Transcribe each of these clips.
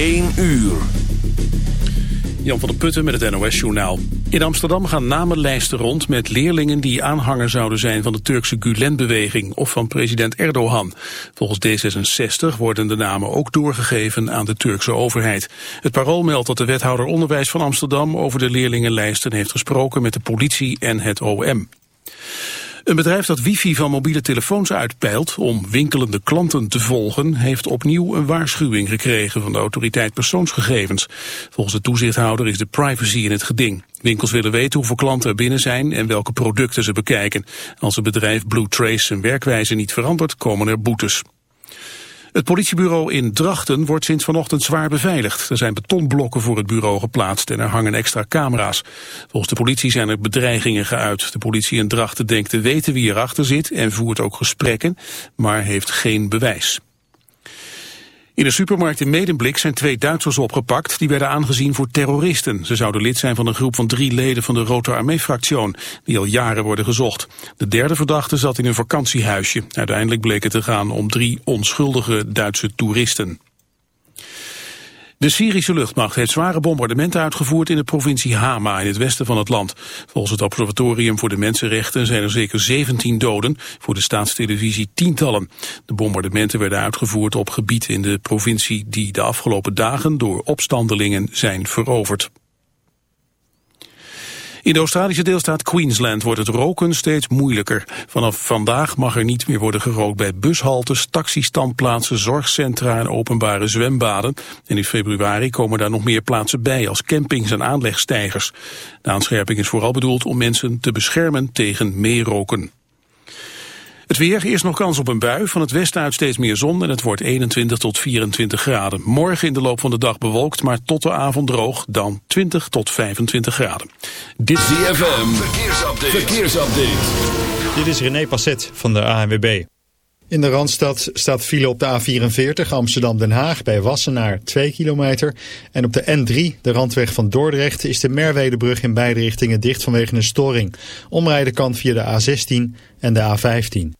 1 uur. Jan van der Putten met het NOS-journaal. In Amsterdam gaan namenlijsten rond met leerlingen die aanhanger zouden zijn van de Turkse Gulen-beweging of van president Erdogan. Volgens D66 worden de namen ook doorgegeven aan de Turkse overheid. Het parool meldt dat de wethouder onderwijs van Amsterdam over de leerlingenlijsten heeft gesproken met de politie en het OM. Een bedrijf dat wifi van mobiele telefoons uitpeilt om winkelende klanten te volgen, heeft opnieuw een waarschuwing gekregen van de autoriteit persoonsgegevens. Volgens de toezichthouder is de privacy in het geding. Winkels willen weten hoeveel klanten er binnen zijn en welke producten ze bekijken. Als het bedrijf Blue Trace zijn werkwijze niet verandert, komen er boetes. Het politiebureau in Drachten wordt sinds vanochtend zwaar beveiligd. Er zijn betonblokken voor het bureau geplaatst en er hangen extra camera's. Volgens de politie zijn er bedreigingen geuit. De politie in Drachten denkt te weten wie erachter zit en voert ook gesprekken, maar heeft geen bewijs. In een supermarkt in Medemblik zijn twee Duitsers opgepakt. Die werden aangezien voor terroristen. Ze zouden lid zijn van een groep van drie leden van de Rote Armee-fractie... die al jaren worden gezocht. De derde verdachte zat in een vakantiehuisje. Uiteindelijk bleek het te gaan om drie onschuldige Duitse toeristen. De Syrische luchtmacht heeft zware bombardementen uitgevoerd in de provincie Hama in het westen van het land. Volgens het Observatorium voor de Mensenrechten zijn er zeker 17 doden, voor de staatstelevisie tientallen. De bombardementen werden uitgevoerd op gebieden in de provincie die de afgelopen dagen door opstandelingen zijn veroverd. In de Australische deelstaat Queensland wordt het roken steeds moeilijker. Vanaf vandaag mag er niet meer worden gerookt bij bushaltes, taxistandplaatsen, zorgcentra en openbare zwembaden. En in februari komen daar nog meer plaatsen bij als campings en aanlegstijgers. De aanscherping is vooral bedoeld om mensen te beschermen tegen meeroken. Het weer, eerst nog kans op een bui. Van het westen uit steeds meer zon en het wordt 21 tot 24 graden. Morgen in de loop van de dag bewolkt, maar tot de avond droog. Dan 20 tot 25 graden. Dit is ZFM, verkeersupdate. verkeersupdate. Dit is René Passet van de ANWB. In de Randstad staat file op de A44 Amsterdam-Den Haag bij Wassenaar 2 kilometer. En op de N3, de randweg van Dordrecht, is de Merwedebrug in beide richtingen dicht vanwege een storing. Omrijden kan via de A16 en de A15.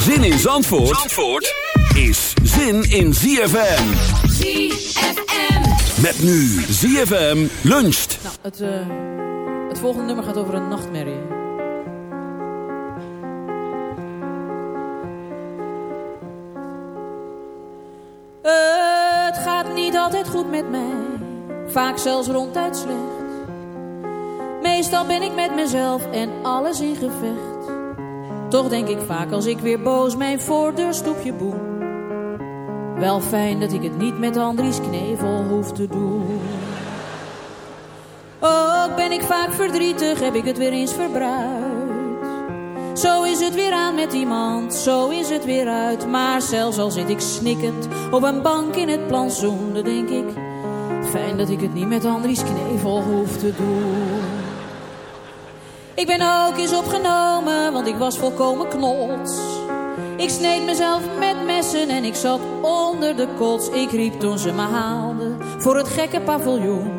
Zin in Zandvoort, Zandvoort is zin in ZFM. ZFM. Met nu ZFM luncht. Nou, het, uh, het volgende nummer gaat over een nachtmerrie. Het gaat niet altijd goed met mij, vaak zelfs ronduit slecht. Meestal ben ik met mezelf en alles in gevecht. Toch denk ik vaak als ik weer boos mijn voordeurstoepje boem. Wel fijn dat ik het niet met Andries Knevel hoef te doen. Ook ben ik vaak verdrietig, heb ik het weer eens verbruikt. Zo is het weer aan met iemand, zo is het weer uit. Maar zelfs al zit ik snikkend op een bank in het plantsoen, dan denk ik... Fijn dat ik het niet met Andries Knevel hoef te doen. Ik ben ook eens opgenomen, want ik was volkomen knots. Ik sneed mezelf met mes mensen en ik zat onder de kots. Ik riep toen ze me haalden voor het gekke paviljoen.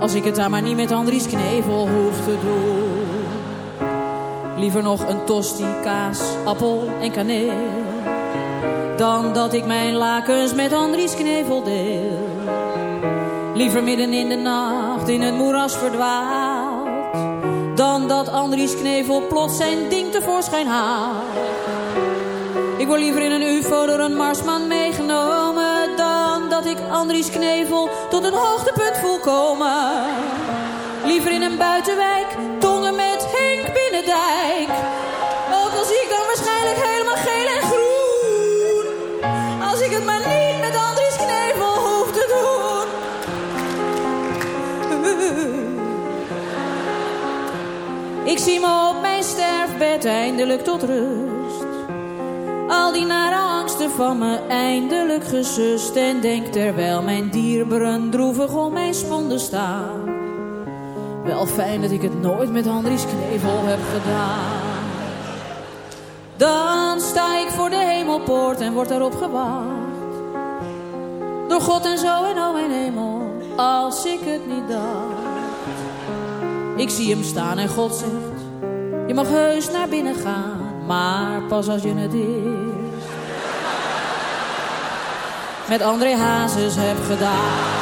Als ik het daar maar niet met Andries Knevel hoef te doen. Liever nog een tosti, kaas, appel en kaneel. Dan dat ik mijn lakens met Andries Knevel deel. Liever midden in de nacht in het moeras verdwaald. Dan dat Andries Knevel plots zijn ding tevoorschijn haalt. Ik word liever in een ufo door een marsman meegenomen... dan dat ik Andries Knevel tot een hoogtepunt voel komen. Liever in een buitenwijk, eindelijk tot rust. Al die nare angsten van me eindelijk gesust. En denk terwijl mijn dierberen droevig om mijn sponden staan. Wel fijn dat ik het nooit met Andries Knevel heb gedaan. Dan sta ik voor de hemelpoort en word daarop gewacht. Door God en zo en oh mijn hemel, als ik het niet dacht. Ik zie hem staan en God zegt, je mag heus naar binnen gaan, maar pas als je het eerst met André Hazes hebt gedaan.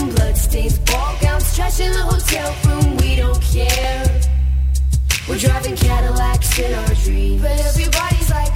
bathroom, bloodstains, ball gowns, trash in the hotel room. We don't care. We're driving Cadillacs in our dreams. But everybody's like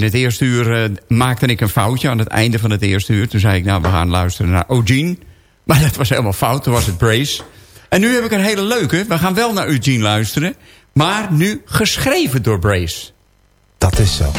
in het eerste uur uh, maakte ik een foutje aan het einde van het eerste uur. Toen zei ik, nou, we gaan luisteren naar Eugene. Maar dat was helemaal fout, toen was het Brace. En nu heb ik een hele leuke. We gaan wel naar Eugene luisteren. Maar nu geschreven door Brace. Dat is zo.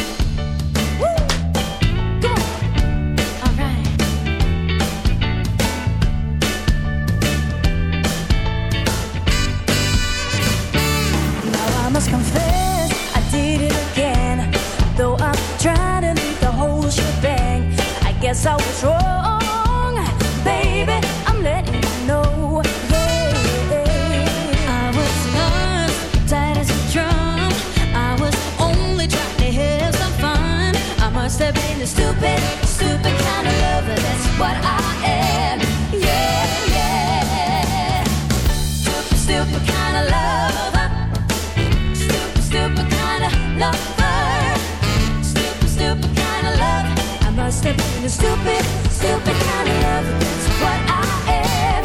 Guess I was wrong, baby. I'm letting you know. Yeah. I was lost, tight as a drum. I was only trying to have some fun. I must have been a stupid, stupid kind of lover. That's what I stupid, kinda love, that's what I am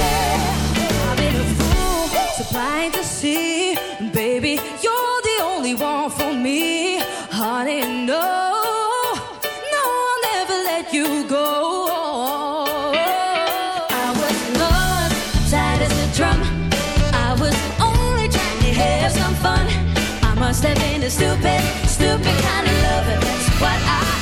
Yeah I've been a fool, supplying the sea, baby. You're the only one for me. I didn't. No, I'll never let you go. I was love, sad as a drum. I was only trying to have some fun. I must have been the stupid stupid kind of lover. That's what I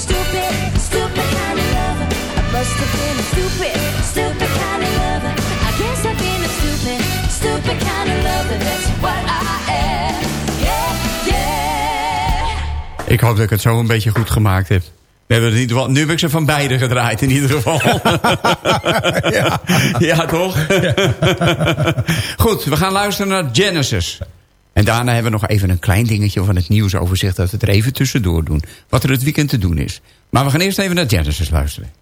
stupid, stupid kind of lover. I must have been a stupid, stupid kind of lover. I guess I've been a stupid, stupid kind of lover. That's what I am. Yeah, yeah. Ik hoop dat ik het zo een beetje goed gemaakt heb. We hebben het in ieder geval, nu heb ik ze van beide gedraaid in ieder geval. ja. ja, toch? Goed, we gaan luisteren naar Genesis. En daarna hebben we nog even een klein dingetje van het nieuwsoverzicht... dat we er even tussendoor doen. Wat er het weekend te doen is. Maar we gaan eerst even naar Genesis luisteren.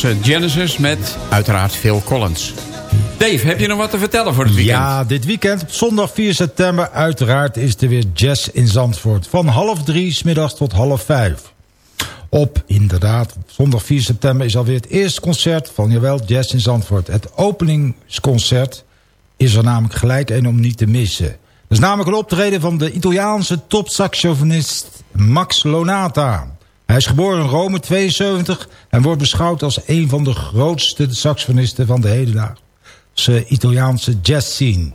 Was eh, Genesis met uiteraard Phil Collins. Dave, heb je nog wat te vertellen voor het weekend? Ja, dit weekend op zondag 4 september uiteraard is er weer jazz in Zandvoort. Van half drie smiddags tot half vijf. Op, inderdaad, zondag 4 september is alweer het eerste concert van Jawel Jazz in Zandvoort. Het openingsconcert is er namelijk gelijk een om niet te missen. Dat is namelijk een optreden van de Italiaanse topsaxofonist Max Lonata. Hij is geboren in Rome 72 en wordt beschouwd als een van de grootste saxofonisten van de hedendaagse Italiaanse jazzscene.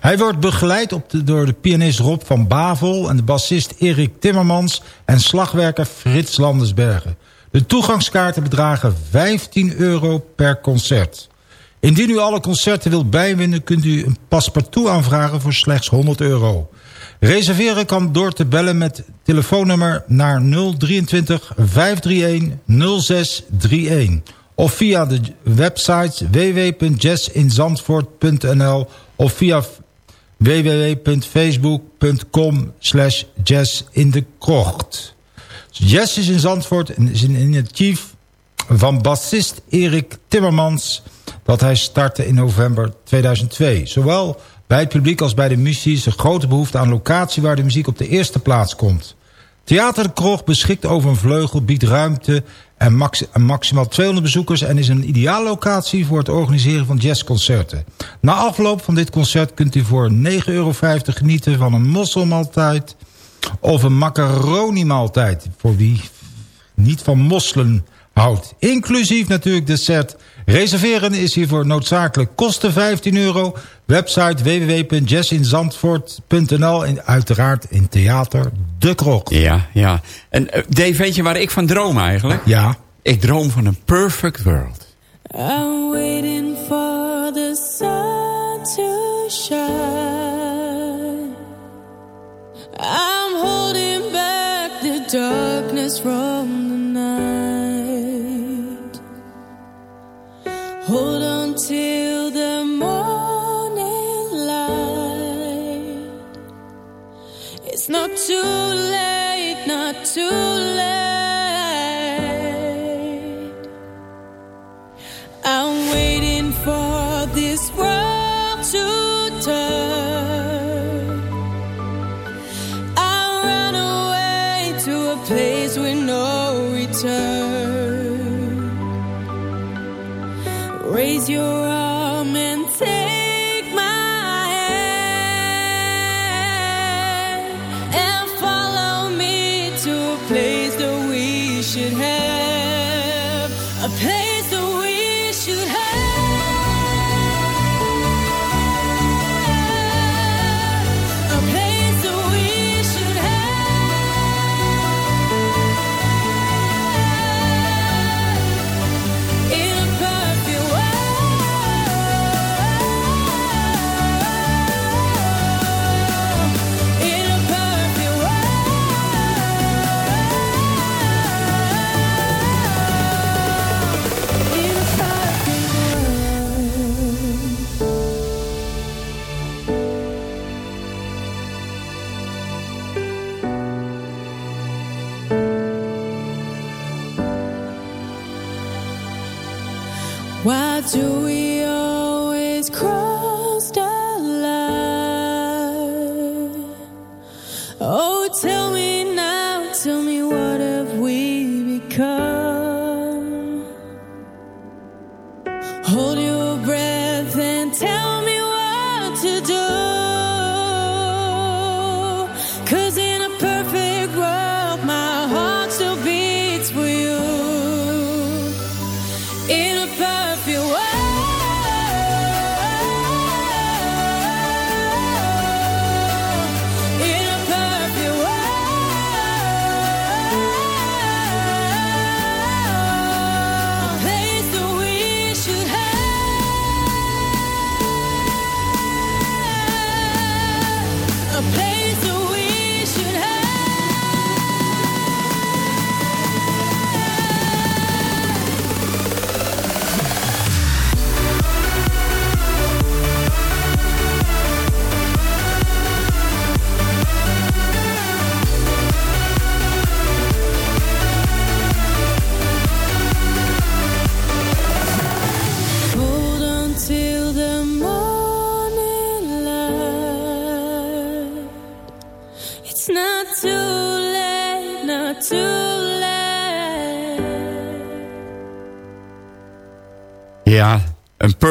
Hij wordt begeleid op de, door de pianist Rob van Bavel... en de bassist Erik Timmermans en slagwerker Frits Landersbergen. De toegangskaarten bedragen 15 euro per concert. Indien u alle concerten wilt bijwinnen... kunt u een paspartout aanvragen voor slechts 100 euro. Reserveren kan door te bellen met telefoonnummer naar 023 531 0631... of via de website www.jazzinzandvoort.nl of via www.facebook.com slash jazz in de krocht. Jazz is in Zandvoort en is een initiatief van bassist Erik Timmermans... dat hij startte in november 2002. Zowel bij het publiek als bij de muziek is er grote behoefte aan locatie... waar de muziek op de eerste plaats komt. Theater Krocht beschikt over een vleugel, biedt ruimte en maximaal 200 bezoekers... en is een ideale locatie voor het organiseren van jazzconcerten. Na afloop van dit concert kunt u voor 9,50 euro genieten van een mosselmaaltijd... of een macaroni-maaltijd, voor wie niet van mosselen houdt. Inclusief natuurlijk dessert. Reserveren is hiervoor noodzakelijk. Kosten 15 euro. Website www.jazzinzandvoort.nl en uiteraard in Theater De Krok. Ja, ja. En uh, Dave, weet je waar ik van droom eigenlijk? Ja. Ik droom van een perfect world. I'm waiting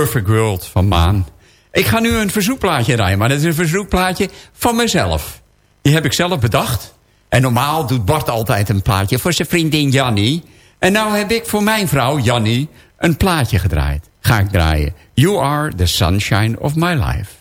perfect world van Maan. Ik ga nu een verzoekplaatje draaien, maar dat is een verzoekplaatje van mezelf. Die heb ik zelf bedacht. En normaal doet Bart altijd een plaatje voor zijn vriendin Jannie. En nou heb ik voor mijn vrouw Jannie een plaatje gedraaid. Ga ik draaien. You are the sunshine of my life.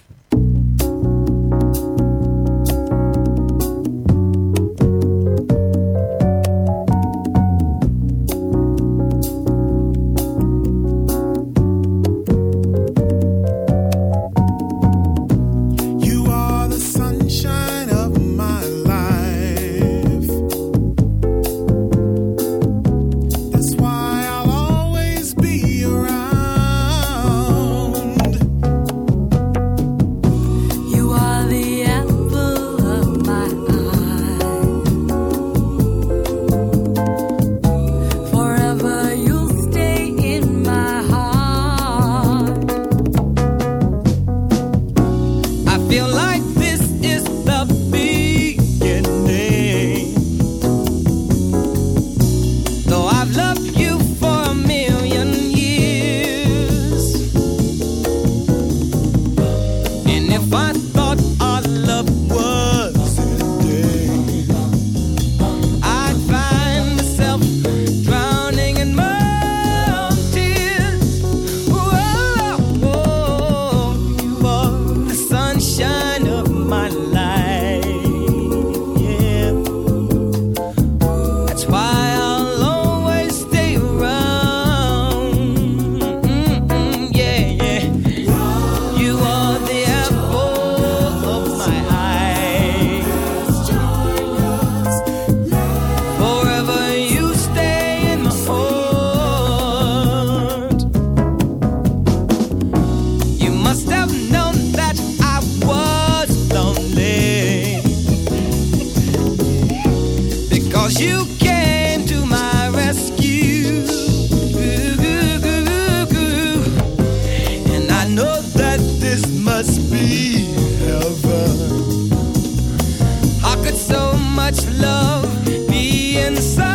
Inside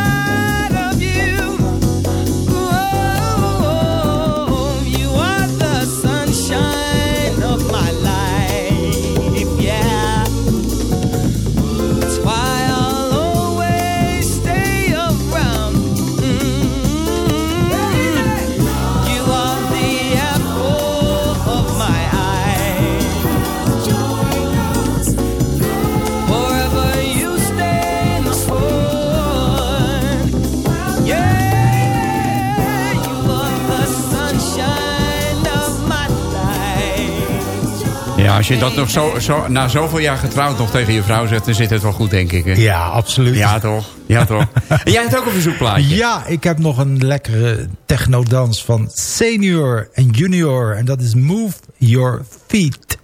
als je dat nog zo, zo, na zoveel jaar getrouwd nog tegen je vrouw zegt... dan zit het wel goed, denk ik. hè? Ja, absoluut. Ja, toch? Ja, toch? En jij hebt ook een verzoekplaatje. Ja, ik heb nog een lekkere technodans van Senior en Junior. En dat is Move Your Feet.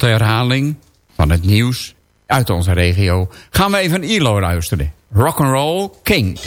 De herhaling van het nieuws uit onze regio... gaan we even ILO luisteren. Rock'n'Roll King.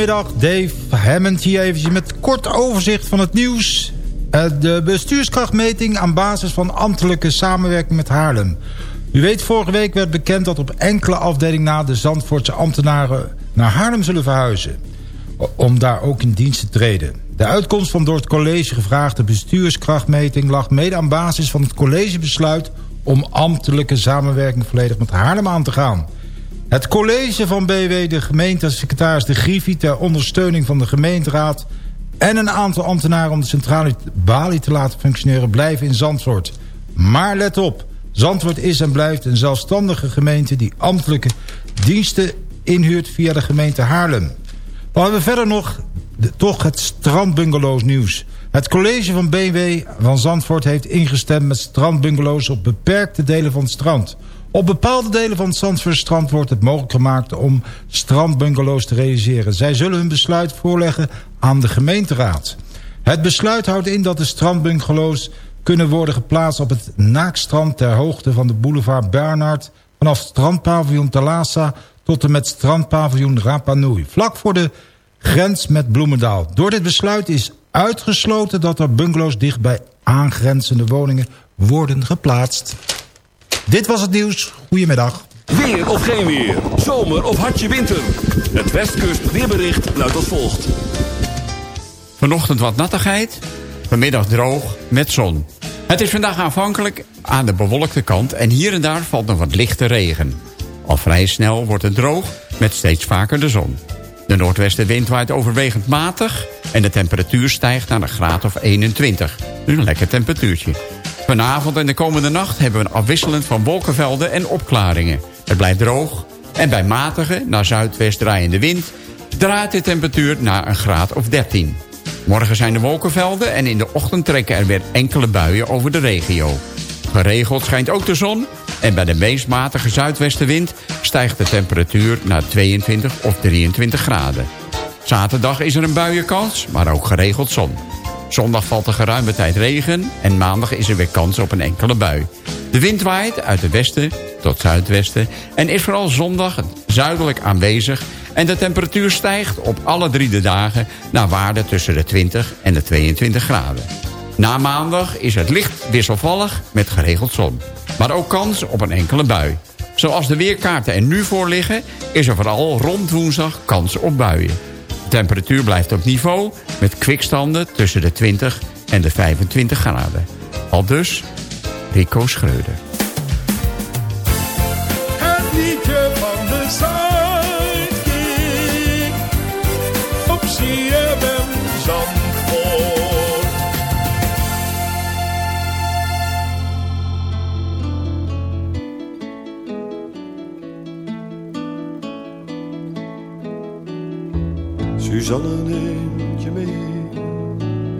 Goedemiddag. Dave Hammond hier met kort overzicht van het nieuws. Eh, De bestuurskrachtmeting aan basis van ambtelijke samenwerking met Haarlem. U weet, vorige week werd bekend dat op enkele afdelingen na... de Zandvoortse ambtenaren naar Haarlem zullen verhuizen. Om daar ook in dienst te treden. De uitkomst van door het college gevraagde bestuurskrachtmeting... lag mede aan basis van het collegebesluit... om ambtelijke samenwerking volledig met Haarlem aan te gaan... Het college van BW, de gemeentesecretaris De Griffie... ter ondersteuning van de gemeenteraad... en een aantal ambtenaren om de centrale balie te laten functioneren... blijven in Zandvoort. Maar let op, Zandvoort is en blijft een zelfstandige gemeente... die ambtelijke diensten inhuurt via de gemeente Haarlem. Dan hebben we verder nog toch het strandbungalows nieuws. Het college van BW van Zandvoort heeft ingestemd met strandbungalows... op beperkte delen van het strand... Op bepaalde delen van het Zandvoortstrand wordt het mogelijk gemaakt om strandbungalows te realiseren. Zij zullen hun besluit voorleggen aan de gemeenteraad. Het besluit houdt in dat de strandbungalows kunnen worden geplaatst op het naakstrand ter hoogte van de boulevard Bernhard... vanaf strandpaviljoen Talassa tot en met strandpaviljoen Rapa Nui. Vlak voor de grens met Bloemendaal. Door dit besluit is uitgesloten dat er bungalows dicht bij aangrenzende woningen worden geplaatst. Dit was het nieuws. Goedemiddag. Weer of geen weer. Zomer of hartje winter. Het Westkust weerbericht luidt als volgt. Vanochtend wat nattigheid. Vanmiddag droog met zon. Het is vandaag aanvankelijk aan de bewolkte kant... en hier en daar valt nog wat lichte regen. Al vrij snel wordt het droog met steeds vaker de zon. De noordwestenwind waait overwegend matig... en de temperatuur stijgt naar een graad of 21. Dus een lekker temperatuurtje. Vanavond en de komende nacht hebben we een afwisselend van wolkenvelden en opklaringen. Het blijft droog en bij matige, naar zuidwest draaiende wind... draait de temperatuur naar een graad of 13. Morgen zijn er wolkenvelden en in de ochtend trekken er weer enkele buien over de regio. Geregeld schijnt ook de zon en bij de meest matige zuidwestenwind stijgt de temperatuur naar 22 of 23 graden. Zaterdag is er een buienkans, maar ook geregeld zon. Zondag valt er geruime tijd regen en maandag is er weer kans op een enkele bui. De wind waait uit het westen tot zuidwesten en is vooral zondag zuidelijk aanwezig... en de temperatuur stijgt op alle drie de dagen naar waarde tussen de 20 en de 22 graden. Na maandag is het licht wisselvallig met geregeld zon. Maar ook kans op een enkele bui. Zoals de weerkaarten er nu voor liggen... is er vooral rond woensdag kans op buien. Temperatuur blijft op niveau met kwikstanden tussen de 20 en de 25 graden. Al dus Rico Schreuder. Suzanne neemt je mee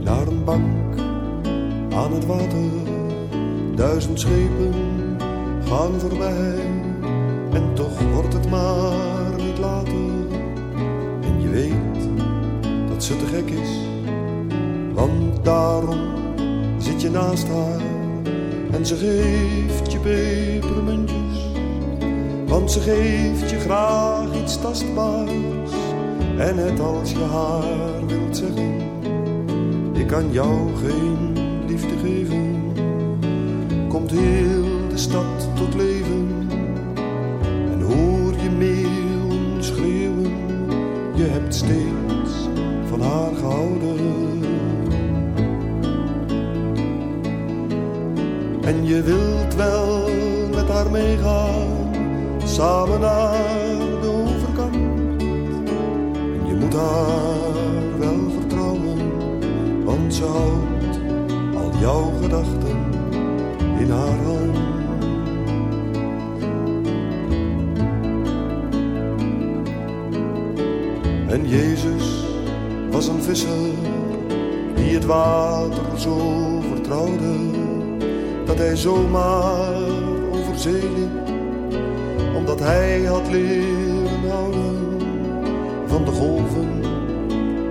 naar een bank aan het water. Duizend schepen gaan voorbij en toch wordt het maar niet later. En je weet dat ze te gek is, want daarom zit je naast haar en ze geeft je pepermuntjes. Want ze geeft je graag iets tastbaars en net als je haar wilt zeggen, ik kan jou geen liefde geven, komt heel de stad tot leven. En hoor je meeuwen schreeuwen, je hebt steeds van haar gehouden. En je wilt wel met haar meegaan, samen naar de haar wel vertrouwen, want ze houdt al jouw gedachten in haar hand. En Jezus was een visser die het water zo vertrouwde dat hij zomaar over zee liep, omdat hij had leren houden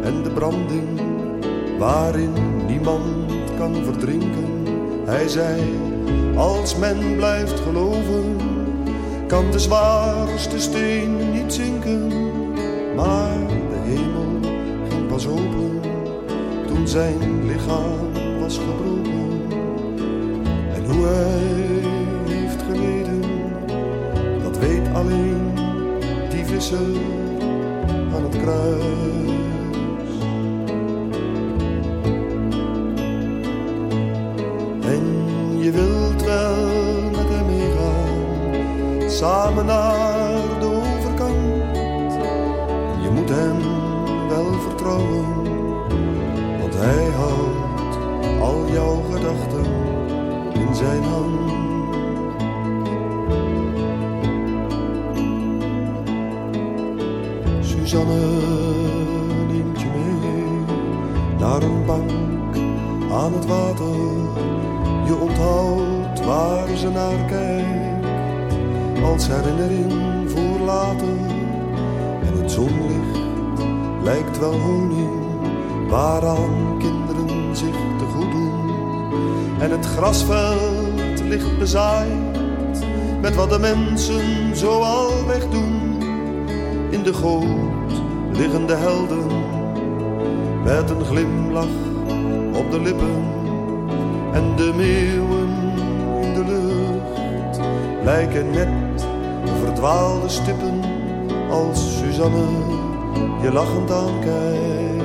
en de branding waarin niemand kan verdrinken. Hij zei, als men blijft geloven, kan de zwaarste steen niet zinken. Maar de hemel ging pas open toen zijn lichaam was gebroken. En hoe hij heeft geleden, dat weet alleen die visser aan het kruis. Als herinnering voor later. En het zonlicht lijkt wel honing, waaraan kinderen zich te goed doen. En het grasveld ligt bezaaid met wat de mensen zoal wegdoen. In de goot liggen de helden met een glimlach op de lippen. En de meeuwen in de lucht lijken net verdwaalde stippen als Suzanne je lachend aankijkt.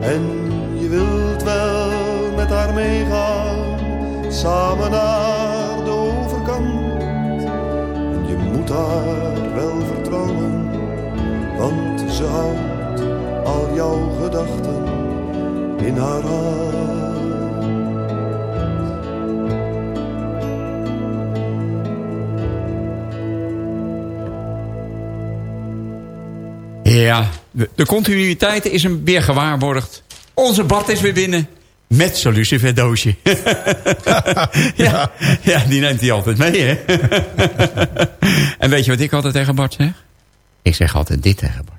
En je wilt wel met haar meegaan, samen naar de overkant. Je moet haar wel vertrouwen, want ze houdt al jouw gedachten in haar hand. Ja, de continuïteit is hem weer gewaarborgd. Onze bad is weer binnen. Met zo'n luciferdoosje. ja, ja, die neemt hij altijd mee, hè? en weet je wat ik altijd tegen Bart zeg? Ik zeg altijd dit tegen Bart.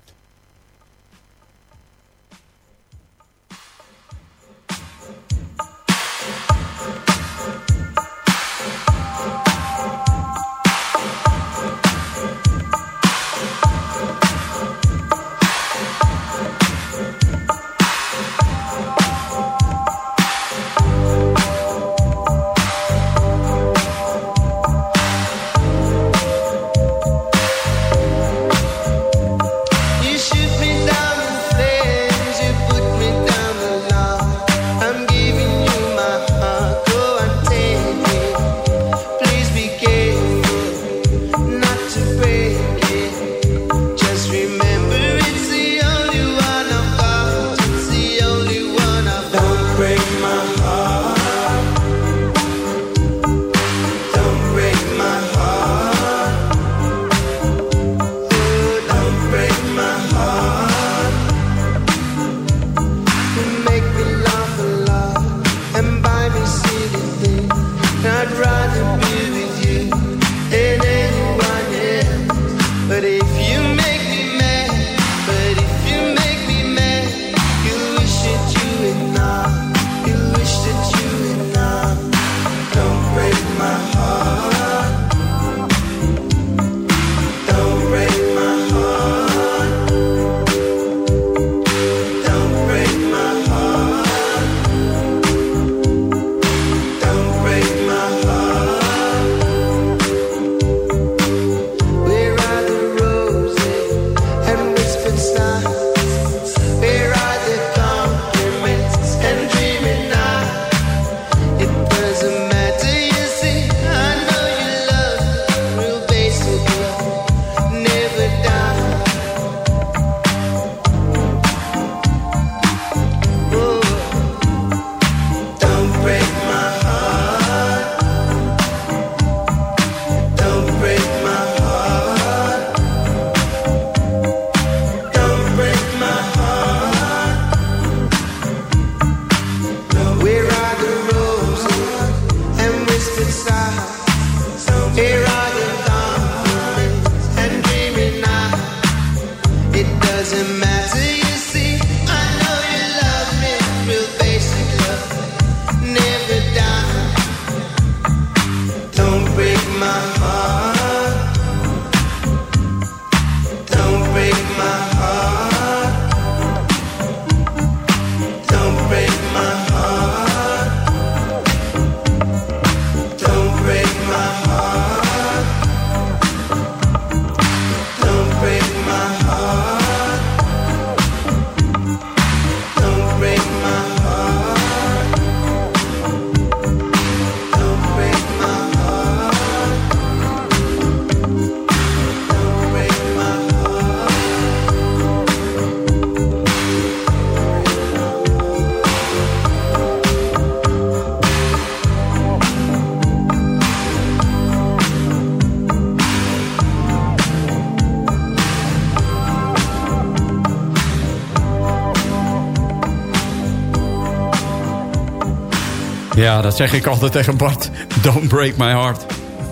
Ja, dat zeg ik altijd tegen Bart. Don't break my heart.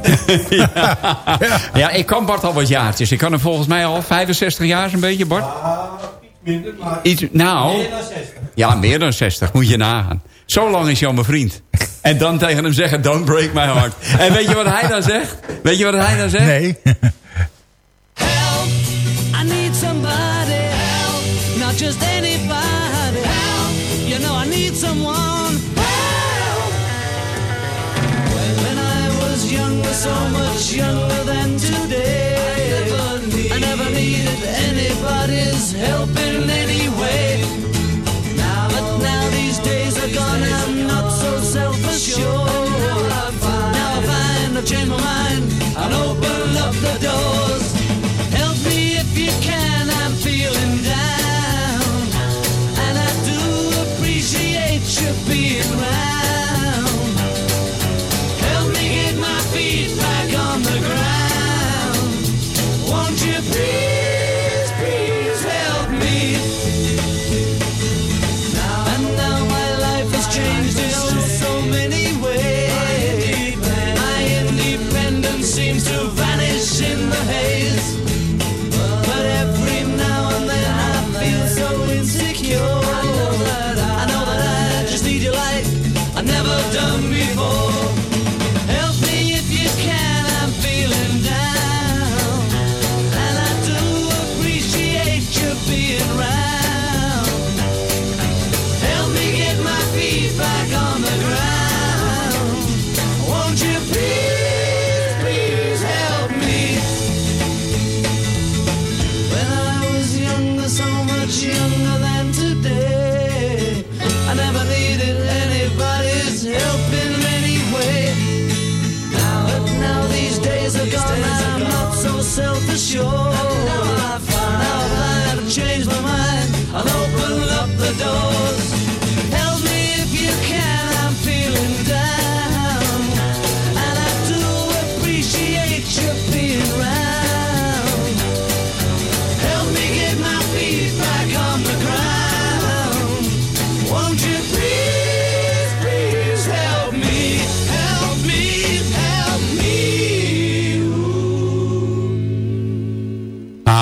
ja. ik kan Bart al wat jaartjes. Ik kan hem volgens mij al 65 jaar zo'n beetje, Bart. Ja, iets minder, maar iets, nou, meer dan 60. Ja, meer dan 60, moet je nagaan. Zo lang is jouw mijn vriend. En dan tegen hem zeggen, don't break my heart. En weet je wat hij dan zegt? Weet je wat hij dan zegt? Nee.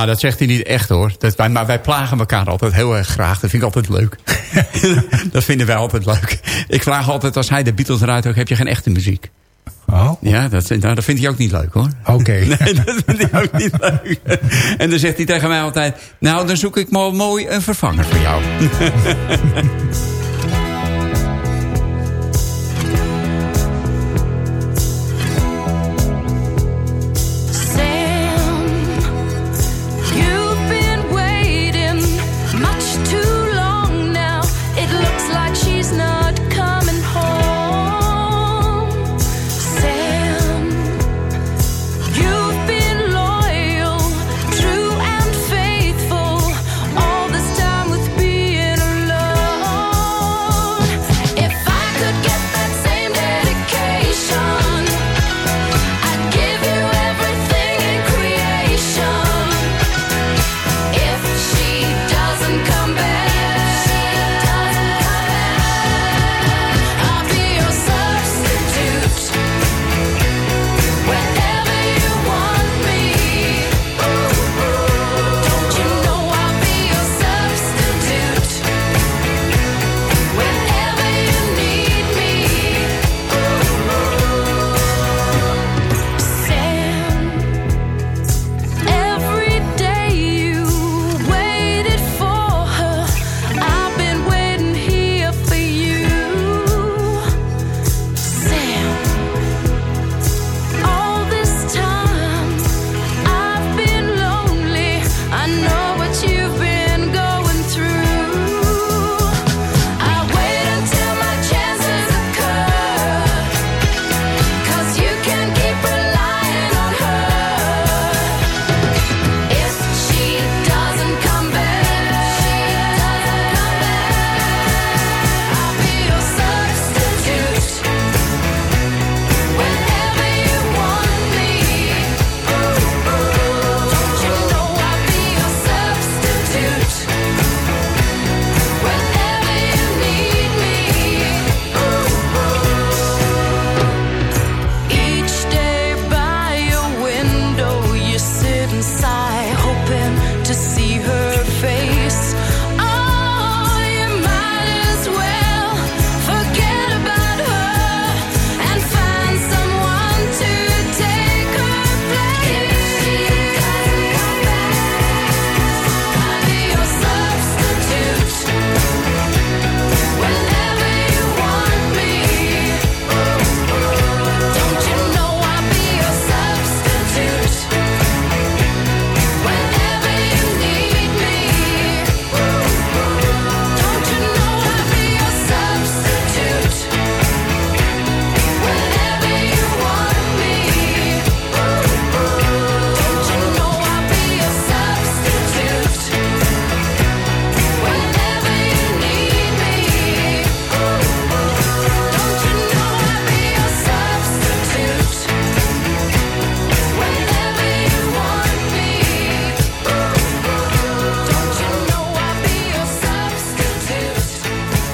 Nou, dat zegt hij niet echt hoor. Dat wij, maar wij plagen elkaar altijd heel erg graag. Dat vind ik altijd leuk. dat vinden wij altijd leuk. Ik vraag altijd als hij de Beatles eruit ook, heb je geen echte muziek? Oh. Ja, dat, vind dat hij ook niet leuk hoor. Oké. Nee, dat vind ik ook niet leuk. en dan zegt hij tegen mij altijd... Nou, dan zoek ik maar mooi een vervanger voor jou.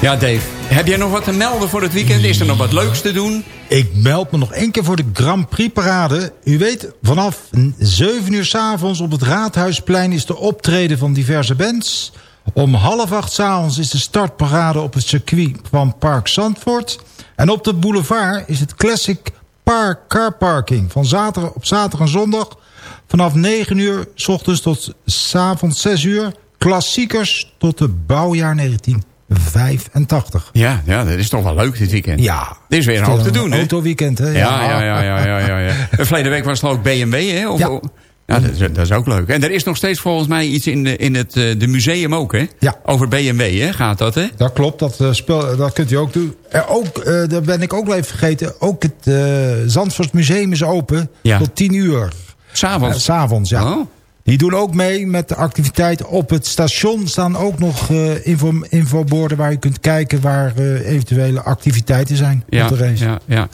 Ja, Dave. Heb jij nog wat te melden voor het weekend? Is er nog wat leuks te doen? Ik meld me nog één keer voor de Grand Prix parade. U weet, vanaf 7 uur s'avonds op het Raadhuisplein is de optreden van diverse bands. Om half acht s'avonds is de startparade op het circuit van Park Zandvoort. En op de boulevard is het Classic Park Car Parking. Van zaterdag, op zaterdag en zondag vanaf 9 uur s ochtends tot s avonds 6 uur. Klassiekers tot de bouwjaar 1985. Ja, ja, dat is toch wel leuk dit weekend. Ja. Er is weer een hoop te doen, hè? Autoweekend, hè? Ja, ja, ja, ja, ja, ja, ja. En Verleden week was het ook BMW, hè? Of, Ja. Dat is, dat is ook leuk. En er is nog steeds volgens mij iets in, de, in het eh, de museum ook, hè? Ja. Over BMW, hè? Gaat dat, hè? Dat klopt, dat, eh, spel, dat kunt u ook doen. Er ook, eh daar ben ik ook wel even vergeten. Ook het eh Zandvoort Museum is open Ja. tot 10 uur. S'avonds? Eh, S'avonds, ja. Oh. Die doen ook mee met de activiteiten. Op het station staan ook nog eh, info, infoborden waar je kunt kijken... waar eh, eventuele activiteiten zijn Ja, op de race. ja, ja.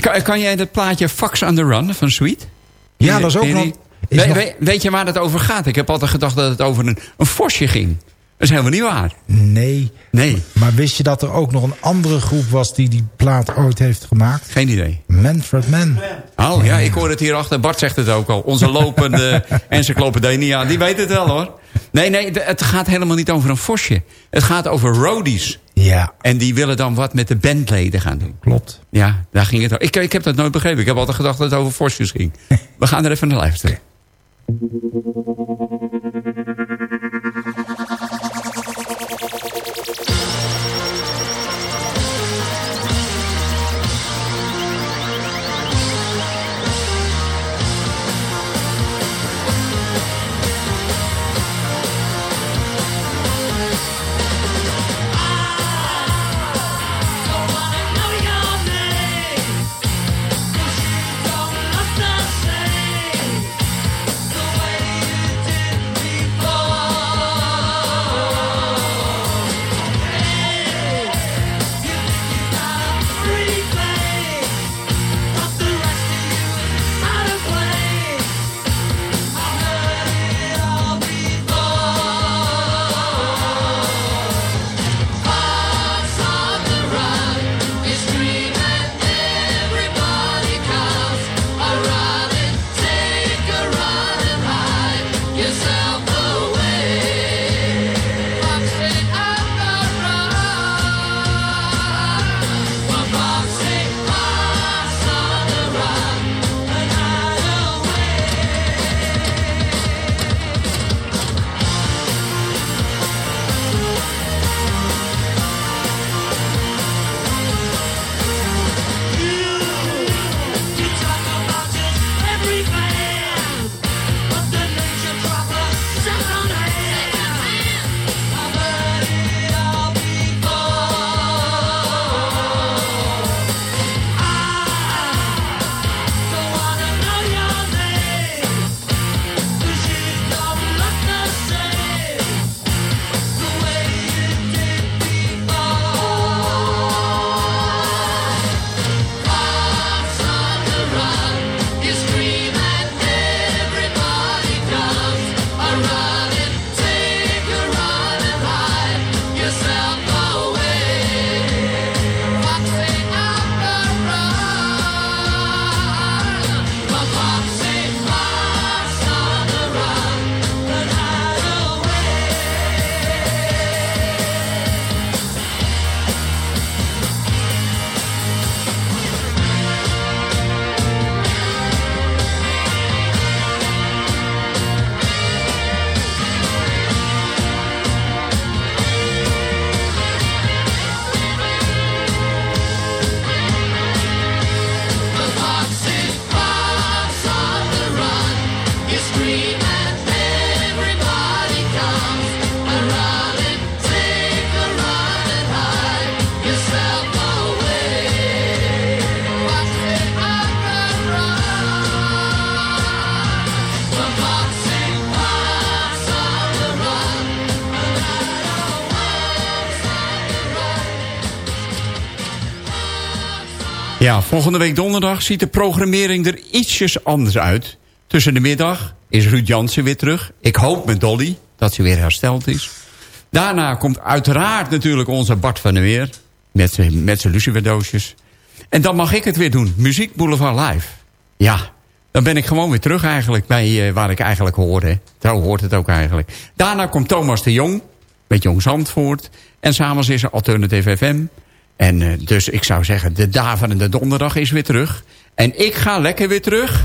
Kan, kan jij dat plaatje Fox on the Run van Sweet? Ja, dat is ook nog... die? is We- nog- we- weet je waar het over gaat? Ik heb altijd gedacht dat het over een, een vosje ging. Dat is helemaal niet waar. Nee. Nee. Maar wist je dat er ook nog een andere groep was... die die plaat ooit heeft gemaakt? Geen idee. Manfred Mann. Oh ja, ik hoor het hier achter. Bart zegt het ook al. Onze lopende encyclopedie. die weet het wel hoor. Nee, nee, het gaat helemaal niet over een vosje. Het gaat over roadies. Ja, En die willen dan wat met de bandleden gaan doen. klopt. Ja, daar ging het over. Ik, ik heb dat nooit begrepen. Ik heb altijd gedacht dat het over vosjes ging. We gaan er even naar luisteren. Ja, volgende week donderdag ziet de programmering er ietsjes anders uit. Tussen de middag is Ruud Jansen weer terug. Ik hoop met Dolly dat ze weer hersteld is. Daarna komt uiteraard natuurlijk onze Bart van der Weer. Met zijn met luciferdoosjes. En dan mag ik het weer doen. Muziek Boulevard Live. Ja, dan ben ik gewoon weer terug eigenlijk bij eh, waar ik eigenlijk hoorde. Zo hoort het ook eigenlijk. Daarna komt Thomas de Jong. Met Jong Zandvoort. En s'avonds is er Alternative FM. En eh, dus ik zou zeggen, de daverende donderdag is weer terug. En ik ga lekker weer terug.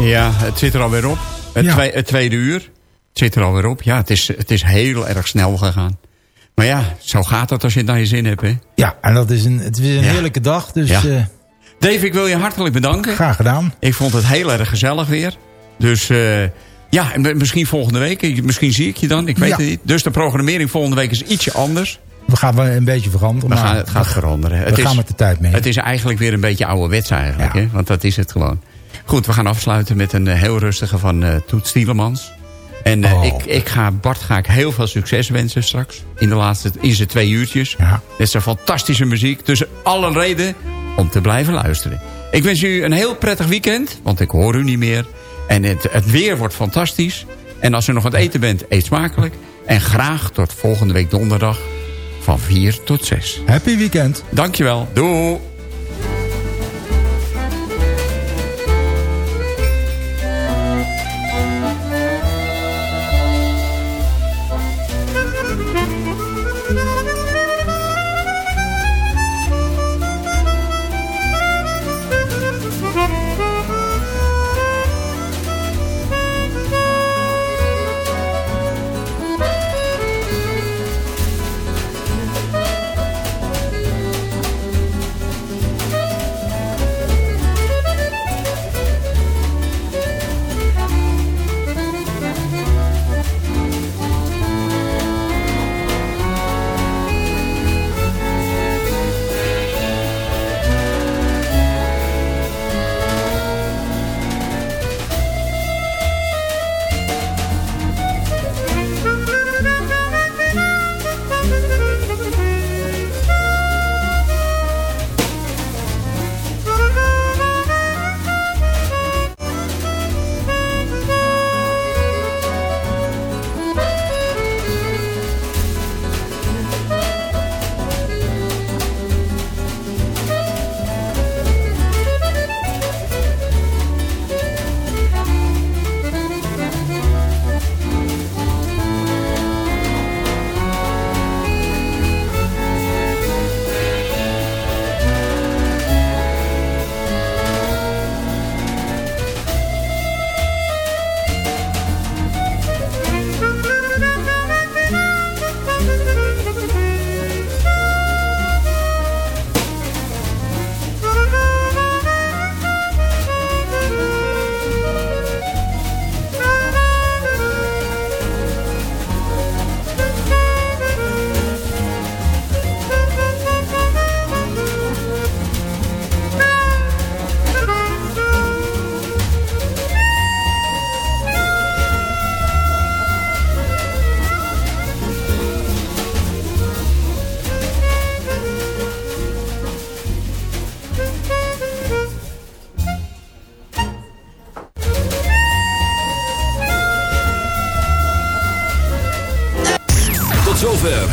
Ja, het zit er alweer op. Het, Ja. twee- het tweede uur. Het zit er alweer op. Ja, het is, het is heel erg snel gegaan. Maar ja, zo gaat het als je het naar je zin hebt, hè? Ja, en dat is een, het is een Ja. heerlijke dag. Dus Ja. eh, Dave, ik wil je hartelijk bedanken. graag gedaan. Ik vond het heel erg gezellig weer. Dus eh, ja, en misschien volgende week. Misschien zie ik je dan, ik weet het niet. Dus de programmering volgende week is ietsje anders. We gaan wel een beetje veranderen. We gaan, het gaat veranderen. We Het is, gaan met de tijd mee. Het is eigenlijk weer een beetje ouderwets eigenlijk. Hè? Want dat is het gewoon. Goed, we gaan afsluiten met een eh, heel rustige van eh Toet Stielemans. En eh, Oh. ik, ik ga Bart ga ik heel veel succes wensen straks. In, de laatste, in zijn twee uurtjes. Ja. Met zijn fantastische muziek. Dus alle reden om te blijven luisteren. Ik wens u een heel prettig weekend. Want ik hoor u niet meer. En het, het weer wordt fantastisch. En als u nog aan het eten bent, eet smakelijk. En graag tot volgende week donderdag. Van 4 tot 6. Happy weekend. Dankjewel. Doei.